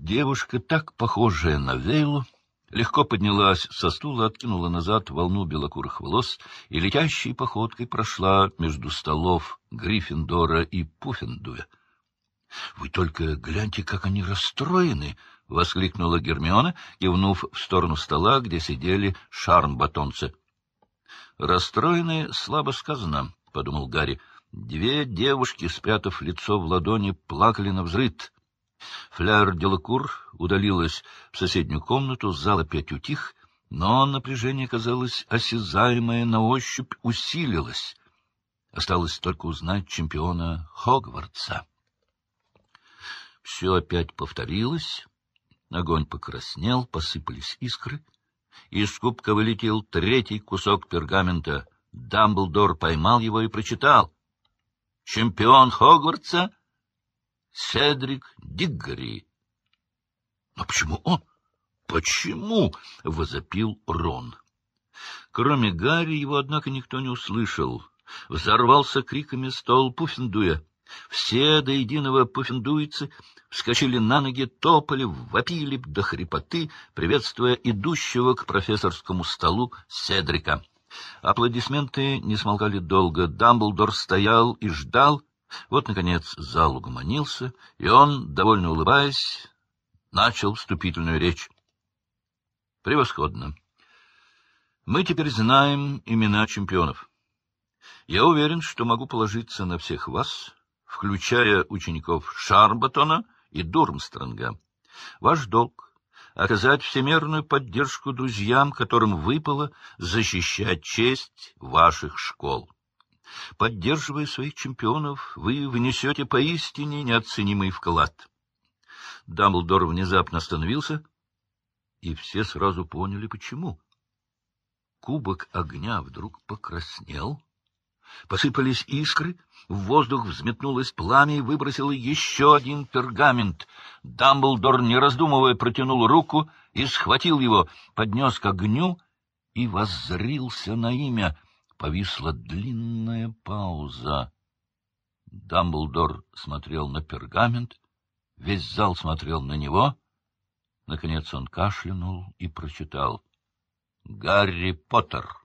Девушка, так похожая на Вейлу, легко поднялась со стула, откинула назад волну белокурых волос и летящей походкой прошла между столов Гриффиндора и Пуффендуя. — Вы только гляньте, как они расстроены! — воскликнула Гермиона, кивнув в сторону стола, где сидели шарм-батонцы. — Расстроены слабо сказано, — подумал Гарри. Две девушки, спрятав лицо в ладони, плакали на взрыд. Фляр Делакур удалилась в соседнюю комнату, зал опять утих, но напряжение, казалось, осязаемое на ощупь усилилось. Осталось только узнать чемпиона Хогвартса. Все опять повторилось. Огонь покраснел, посыпались искры. Из кубка вылетел третий кусок пергамента. Дамблдор поймал его и прочитал. «Чемпион Хогвартса Седрик Диггори». «Но почему он? Почему?» — возопил Рон. Кроме Гарри его, однако, никто не услышал. Взорвался криками стол Пуффендуя. Все до единого пуффендуйцы вскочили на ноги, топали, вопили до хрипоты, приветствуя идущего к профессорскому столу Седрика. Аплодисменты не смолкали долго. Дамблдор стоял и ждал. Вот, наконец, зал угомонился, и он, довольно улыбаясь, начал вступительную речь. Превосходно. Мы теперь знаем имена чемпионов. Я уверен, что могу положиться на всех вас, включая учеников Шарбатона и Дурмстронга. Ваш долг — оказать всемерную поддержку друзьям, которым выпало защищать честь ваших школ. Поддерживая своих чемпионов, вы внесете поистине неоценимый вклад. Дамблдор внезапно остановился, и все сразу поняли, почему. Кубок огня вдруг покраснел, Посыпались искры, в воздух взметнулось пламя и выбросило еще один пергамент. Дамблдор, не раздумывая, протянул руку и схватил его, поднес к огню и воззрился на имя. Повисла длинная пауза. Дамблдор смотрел на пергамент, весь зал смотрел на него. Наконец он кашлянул и прочитал. — Гарри Поттер.